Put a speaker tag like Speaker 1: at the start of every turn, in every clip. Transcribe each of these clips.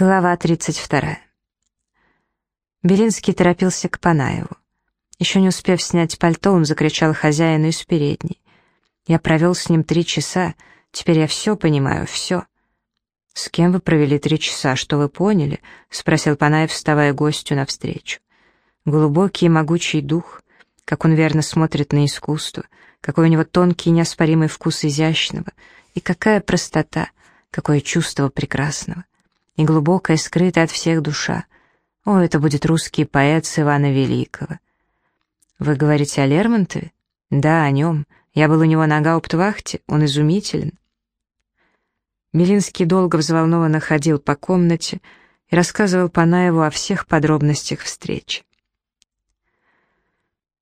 Speaker 1: Глава 32. Белинский торопился к Панаеву. Еще не успев снять пальто, он закричал хозяину из передней. «Я провел с ним три часа, теперь я все понимаю, все». «С кем вы провели три часа, что вы поняли?» — спросил Панаев, вставая гостю навстречу. Глубокий и могучий дух, как он верно смотрит на искусство, какой у него тонкий и неоспоримый вкус изящного, и какая простота, какое чувство прекрасного и глубокая, скрытая от всех душа. О, это будет русский поэт с Ивана Великого. Вы говорите о Лермонтове? Да, о нем. Я был у него на гауптвахте, он изумителен. Белинский долго взволнованно ходил по комнате и рассказывал Панаеву о всех подробностях встречи.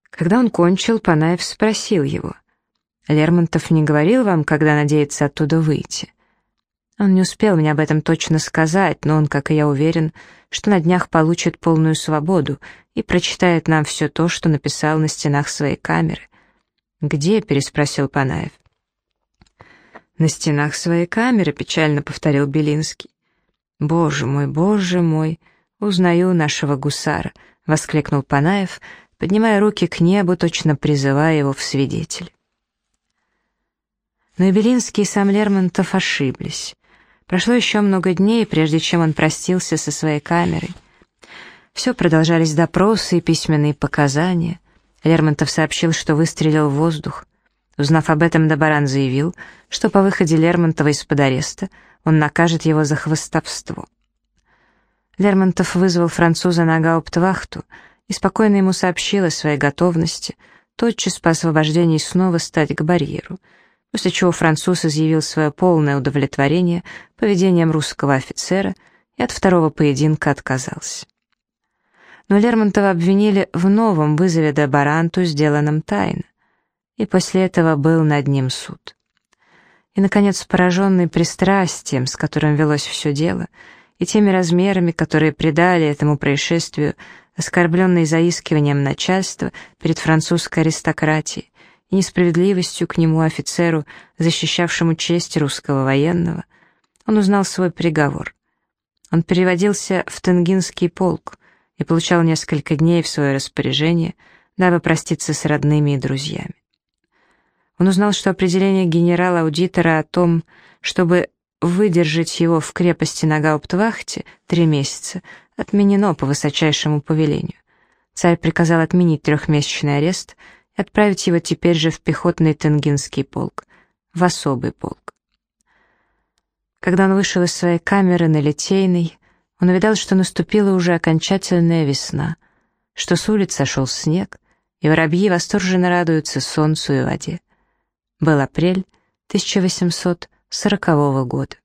Speaker 1: Когда он кончил, Панаев спросил его. «Лермонтов не говорил вам, когда надеется оттуда выйти?» Он не успел мне об этом точно сказать, но он, как и я, уверен, что на днях получит полную свободу и прочитает нам все то, что написал на стенах своей камеры. «Где?» — переспросил Панаев. «На стенах своей камеры», — печально повторил Белинский. «Боже мой, боже мой, узнаю нашего гусара», — воскликнул Панаев, поднимая руки к небу, точно призывая его в свидетель. Но и Белинский и сам Лермонтов ошиблись. Прошло еще много дней, прежде чем он простился со своей камерой. Все продолжались допросы и письменные показания. Лермонтов сообщил, что выстрелил в воздух. Узнав об этом, Добаран заявил, что по выходе Лермонтова из-под ареста он накажет его за хвостовство. Лермонтов вызвал француза на гауптвахту и спокойно ему сообщил о своей готовности тотчас по освобождении снова стать к барьеру — после чего француз изъявил свое полное удовлетворение поведением русского офицера и от второго поединка отказался. Но Лермонтова обвинили в новом вызове до Баранту, сделанном тайно, и после этого был над ним суд. И, наконец, пораженный пристрастием, с которым велось все дело, и теми размерами, которые придали этому происшествию, оскорбленный заискиванием начальства перед французской аристократией, и несправедливостью к нему офицеру, защищавшему честь русского военного, он узнал свой приговор. Он переводился в Тенгинский полк и получал несколько дней в свое распоряжение, дабы проститься с родными и друзьями. Он узнал, что определение генерала-аудитора о том, чтобы выдержать его в крепости на Гауптвахте три месяца, отменено по высочайшему повелению. Царь приказал отменить трехмесячный арест — отправить его теперь же в пехотный Тенгинский полк, в особый полк. Когда он вышел из своей камеры на Литейной, он увидел, что наступила уже окончательная весна, что с улиц сошел снег, и воробьи восторженно радуются солнцу и воде. Был апрель 1840 года.